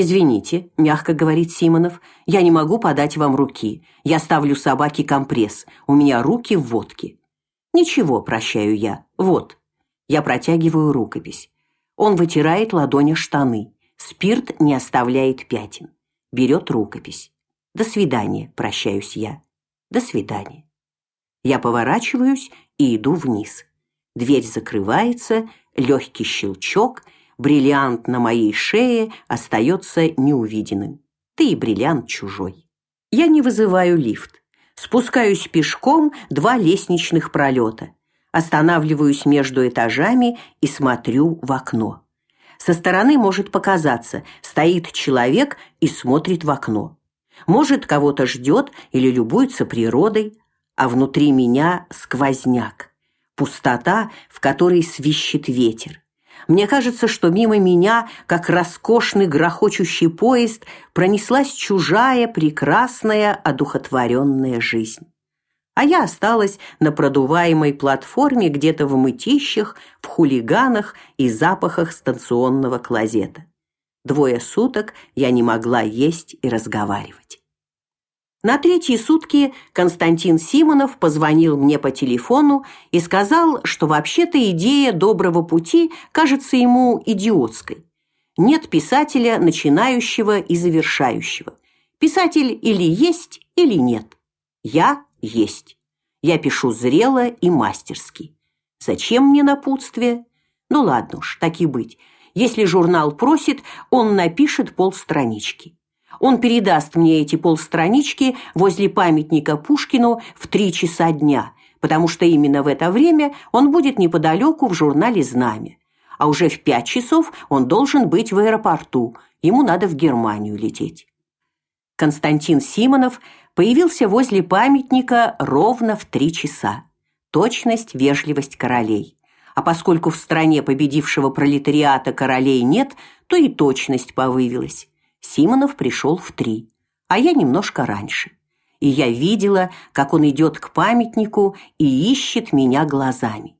Извините, мягко говорит Симонов. Я не могу подать вам руки. Я ставлю собаке компресс. У меня руки в водке. Ничего, прощаю я. Вот. Я протягиваю рукопись. Он вытирает ладонью штаны. Спирт не оставляет пятен. Берет рукопись. До свидания, прощаюсь я. До свидания. Я поворачиваюсь и иду вниз. Дверь закрывается, легкий щелчок, бриллиант на моей шее остается неувиденным. Ты и бриллиант чужой. Я не вызываю лифт. Спускаюсь пешком два лестничных пролета. Останавливаюсь между этажами и смотрю в окно. Со стороны может показаться, стоит человек и смотрит в окно. Может, кого-то ждет или любуется природой, а внутри меня сквозняк, пустота, в которой свищет ветер. Мне кажется, что мимо меня, как роскошный грохочущий поезд, пронеслась чужая, прекрасная, одухотворенная жизнь. А я осталась на продуваемой платформе где-то в мытищах, в хулиганах и запахах станционного клозета. Двое суток я не могла есть и разговаривать. На третьи сутки Константин Симонов позвонил мне по телефону и сказал, что вообще-то идея доброго пути кажется ему идиотской. Нет писателя начинающего и завершающего. Писатель или есть, или нет. Я есть. Я пишу зрело и мастерски. Зачем мне напутствие? Ну ладно уж, так и быть. Если журнал просит, он напишет полстранички. Он передаст мне эти полстранички возле памятника Пушкину в три часа дня, потому что именно в это время он будет неподалеку в журнале «Знамя». А уже в пять часов он должен быть в аэропорту, ему надо в Германию лететь. Константин Симонов появился возле памятника ровно в три часа. Точность, вежливость королей. А поскольку в стране победившего пролетариата королей нет, то и точность повывилась. Симонов пришел в три, а я немножко раньше. И я видела, как он идет к памятнику и ищет меня глазами.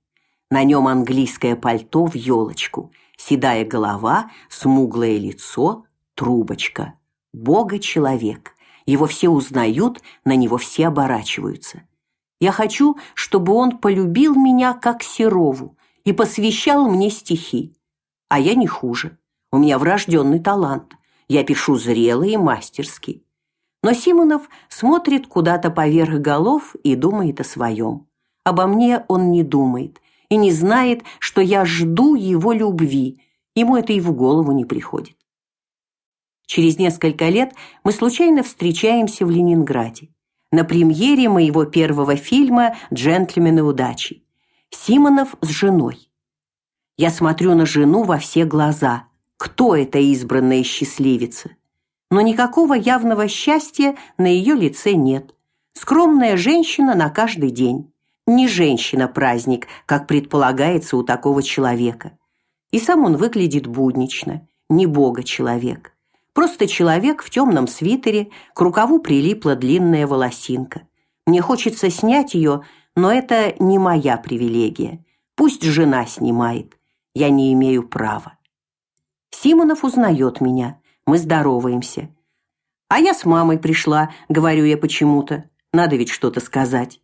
На нем английское пальто в елочку, седая голова, смуглое лицо, трубочка. Бога-человек. Его все узнают, на него все оборачиваются. Я хочу, чтобы он полюбил меня как Серову и посвящал мне стихи. А я не хуже. У меня врожденный талант. Я пишу зрело и мастерски. Но Симонов смотрит куда-то поверх голов и думает о своем. Обо мне он не думает и не знает, что я жду его любви. Ему это и в голову не приходит. Через несколько лет мы случайно встречаемся в Ленинграде на премьере моего первого фильма Джентльмены удачи. Симонов с женой. Я смотрю на жену во все глаза кто эта избранная счастливица. Но никакого явного счастья на ее лице нет. Скромная женщина на каждый день. Не женщина-праздник, как предполагается у такого человека. И сам он выглядит буднично, не бога-человек. Просто человек в темном свитере, к рукаву прилипла длинная волосинка. Мне хочется снять ее, но это не моя привилегия. Пусть жена снимает. Я не имею права. Симонов узнает меня. Мы здороваемся. А я с мамой пришла, говорю я почему-то. Надо ведь что-то сказать.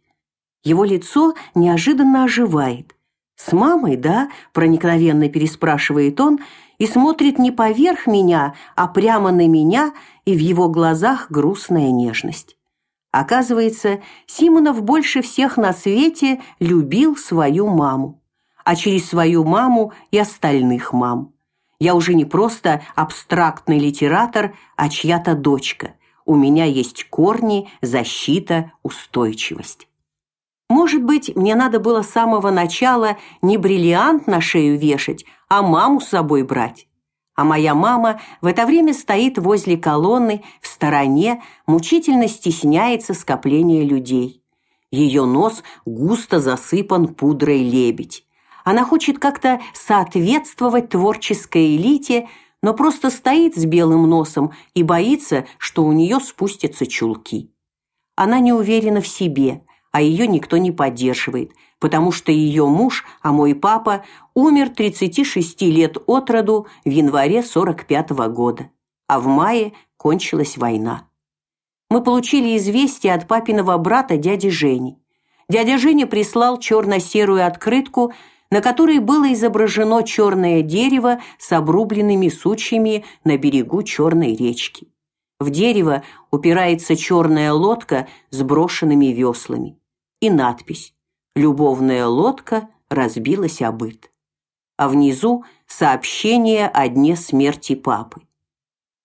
Его лицо неожиданно оживает. С мамой, да? проникновенно переспрашивает он и смотрит не поверх меня, а прямо на меня, и в его глазах грустная нежность. Оказывается, Симонов больше всех на свете любил свою маму, а через свою маму и остальных мам. Я уже не просто абстрактный литератор, а чья-то дочка. У меня есть корни, защита, устойчивость. Может быть, мне надо было с самого начала не бриллиант на шею вешать, а маму с собой брать. А моя мама в это время стоит возле колонны в стороне, мучительно стесняется скопления людей. Ее нос густо засыпан пудрой лебедь. Она хочет как-то соответствовать творческой элите, но просто стоит с белым носом и боится, что у нее спустятся чулки. Она не уверена в себе, а ее никто не поддерживает, потому что ее муж, а мой папа, умер 36 лет от роду в январе 45 -го года. а в мае кончилась война. Мы получили известие от папиного брата дяди Жени. Дядя Женя прислал черно-серую открытку, на которой было изображено черное дерево с обрубленными сучьями на берегу черной речки. В дерево упирается черная лодка с брошенными веслами и надпись: Любовная лодка разбилась о. А внизу сообщение о дне смерти папы.